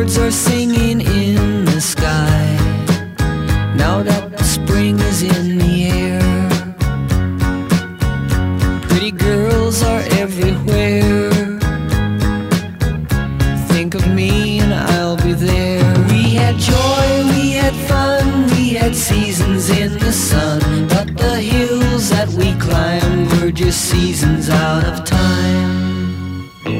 Birds are singing in the sky. Now that the spring is in the air, pretty girls are everywhere. Think of me and I'll be there. We had joy, we had fun, we had seasons in the sun. But the hills that we climbed were just seasons out of time.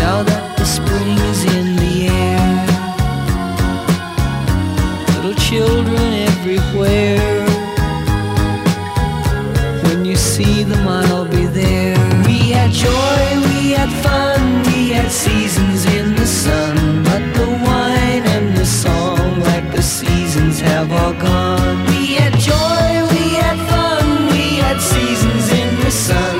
Now that the spring is in the air. Little children everywhere. When you see them, I'll be there. We had joy, we had fun, we had seasons in the sun. But the wine and the song, like the seasons, have all gone. We had joy, we had fun, we had seasons in the sun.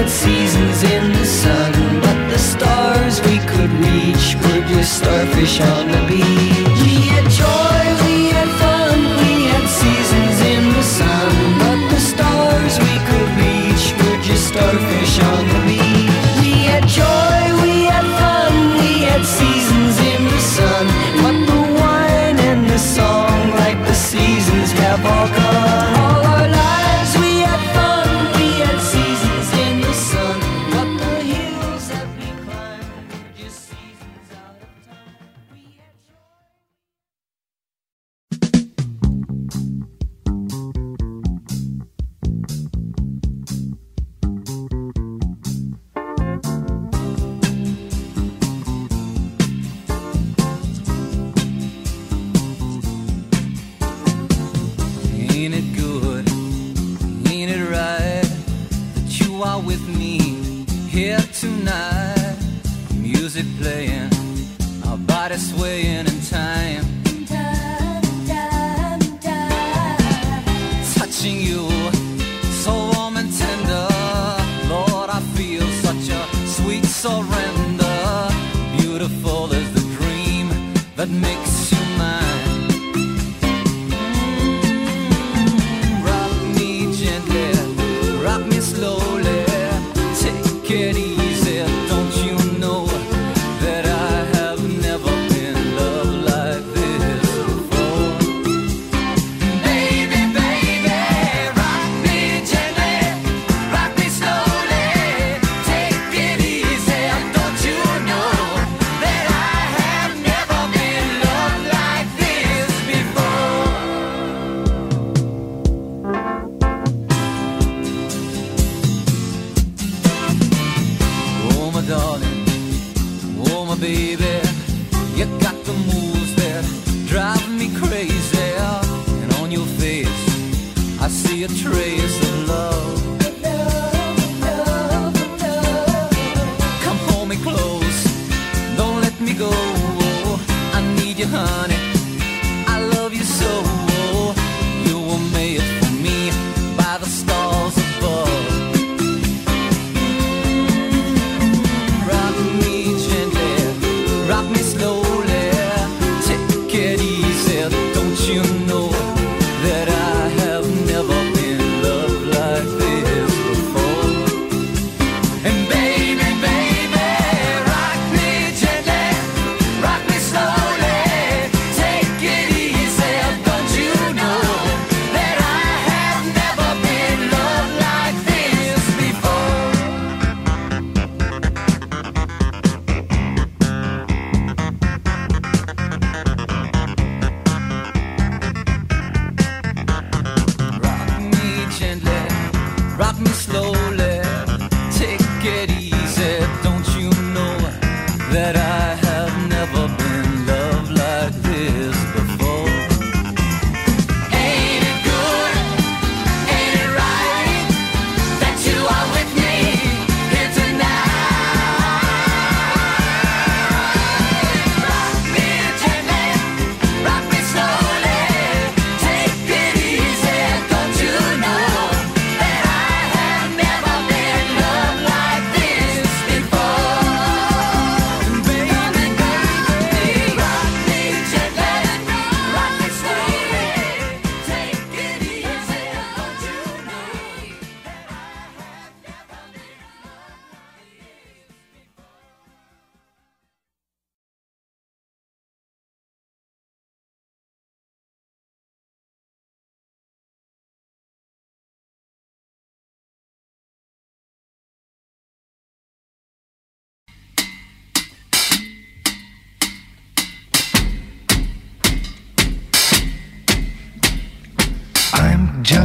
had seasons in the sun, but the stars we could reach were just starfish on the beach. We had joy, we had fun, we had seasons in the sun, but the stars we could reach were just starfish on the beach. We had joy, we had fun, we had seasons in the sun, but the wine and the song, like the seasons, have all gone.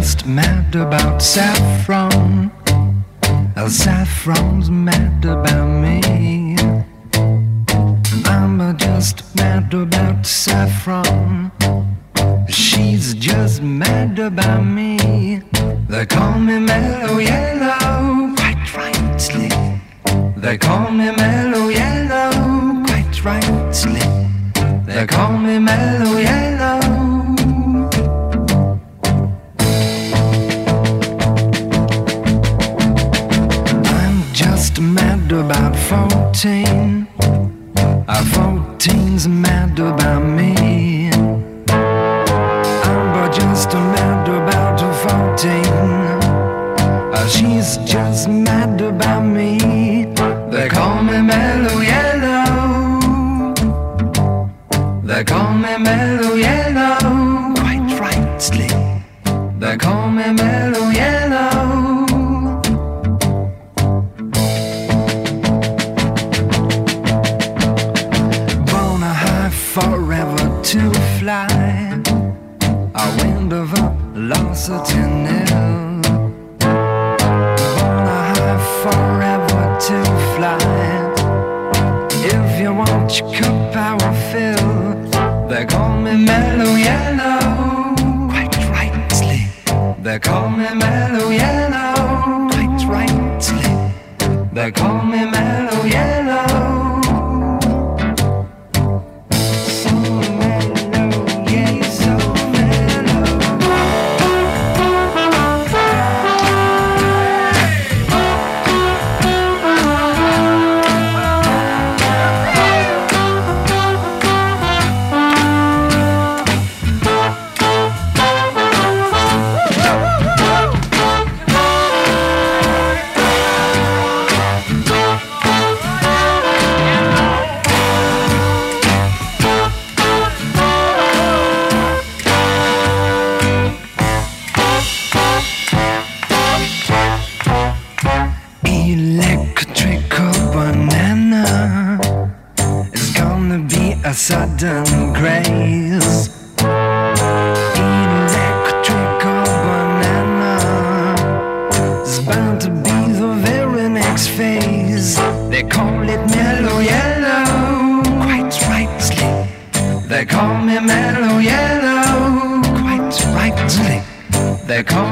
Just mad about saffron. Oh, saffron's mad about me. I'm just mad about saffron. She's just mad about me. They call me mellow yellow, quite rightly. They call me mellow yellow, quite rightly. They call me mellow yellow. 14. Uh, 14's mad about me. I'm just mad about 14. Uh, she's just mad about me. They call me mellow yellow. They call me mellow fly. If you want your cup, I will fill. They call me mellow yellow. Quite rightly. They call me mellow yellow. Quite rightly. They call me mellow yellow. Sudden grace. Electrical banana is bound to be the very next phase. They call it mellow yellow, quite rightly. They call me mellow yellow, quite rightly. They call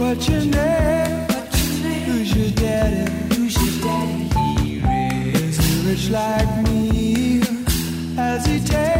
What's your name? Who's your daddy? Who's your daddy? He Is he rich like me? Has he take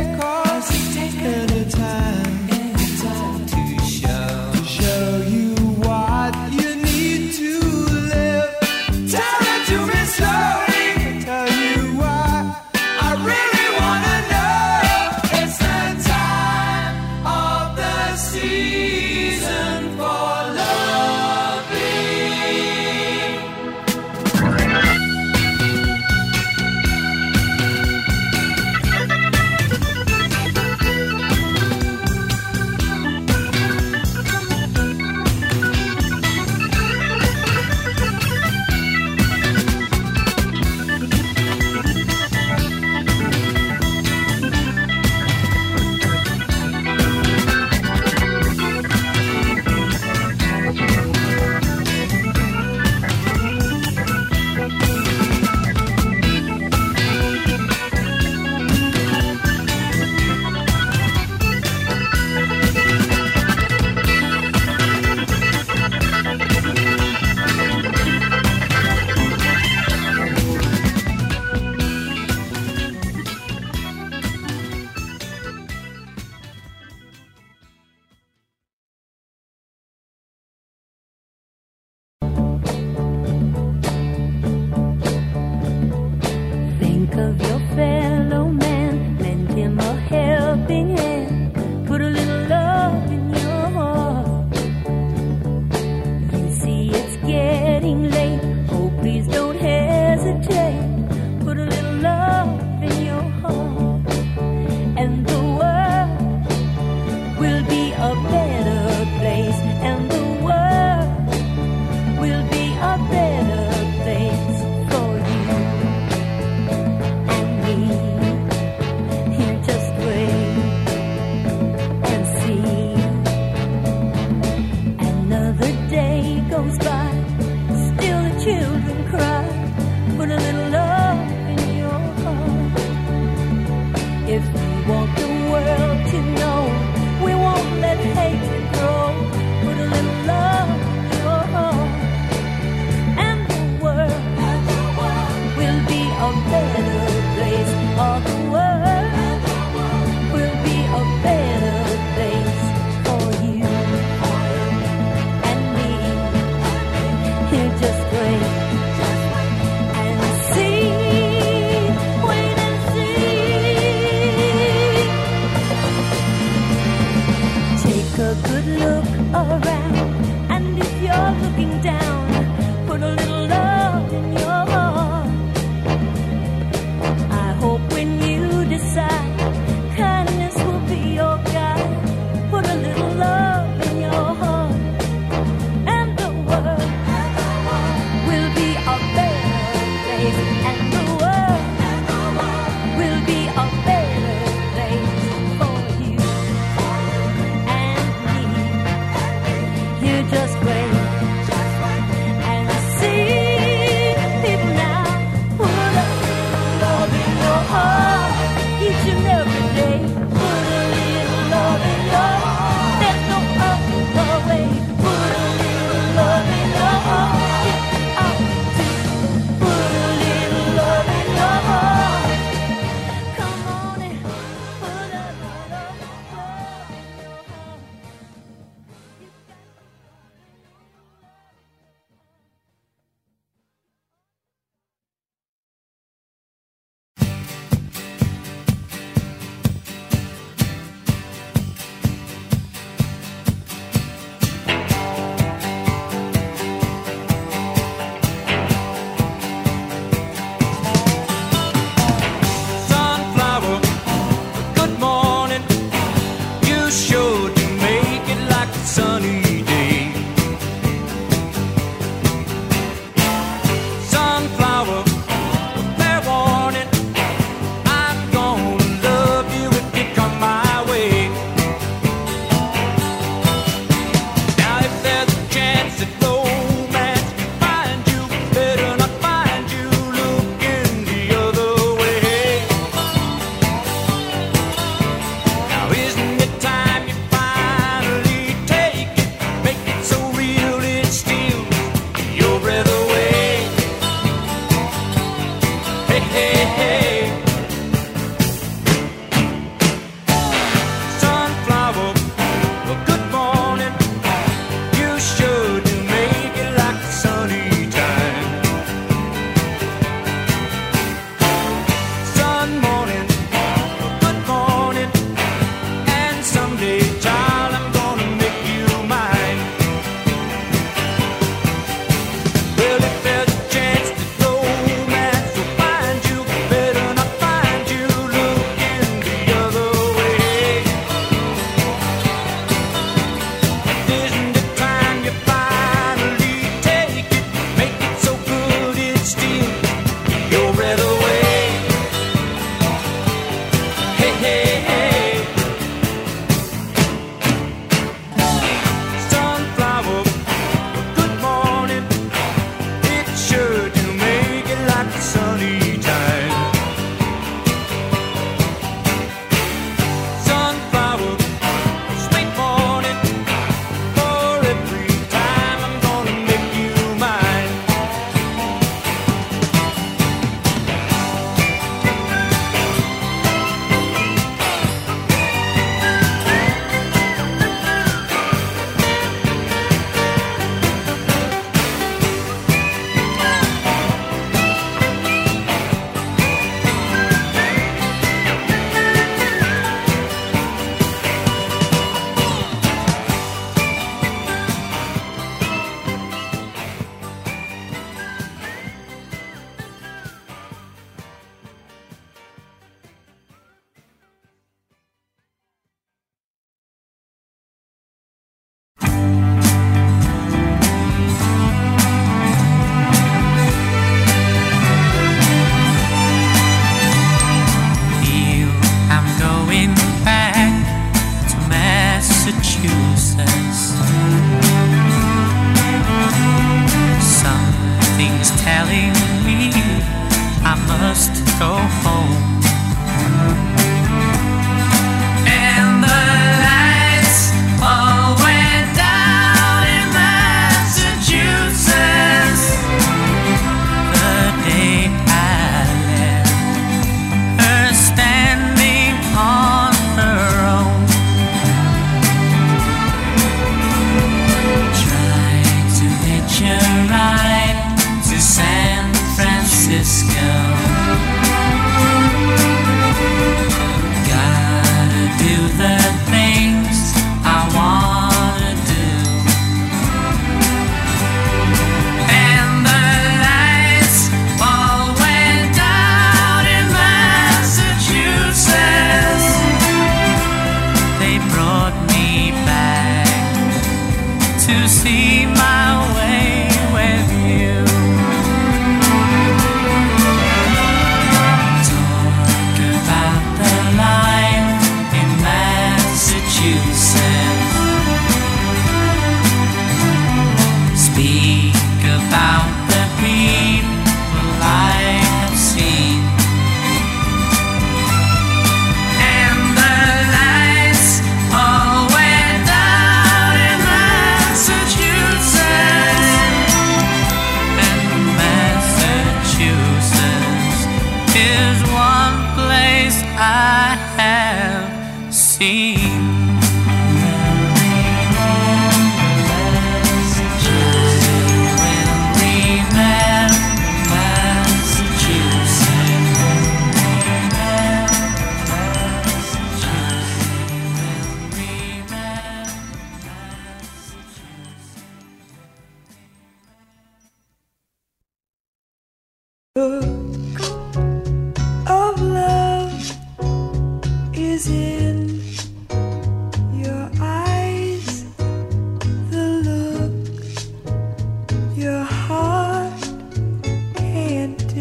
Speak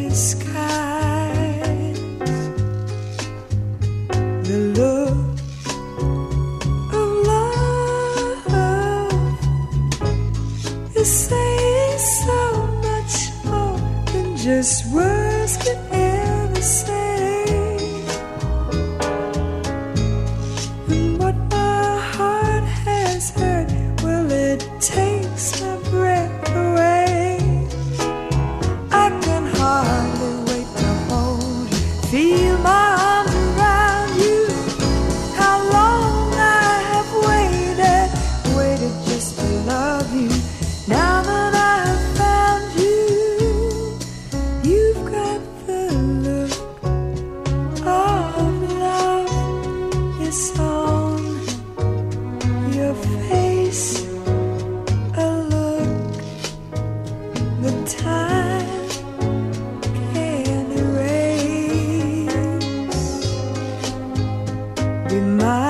can't Mine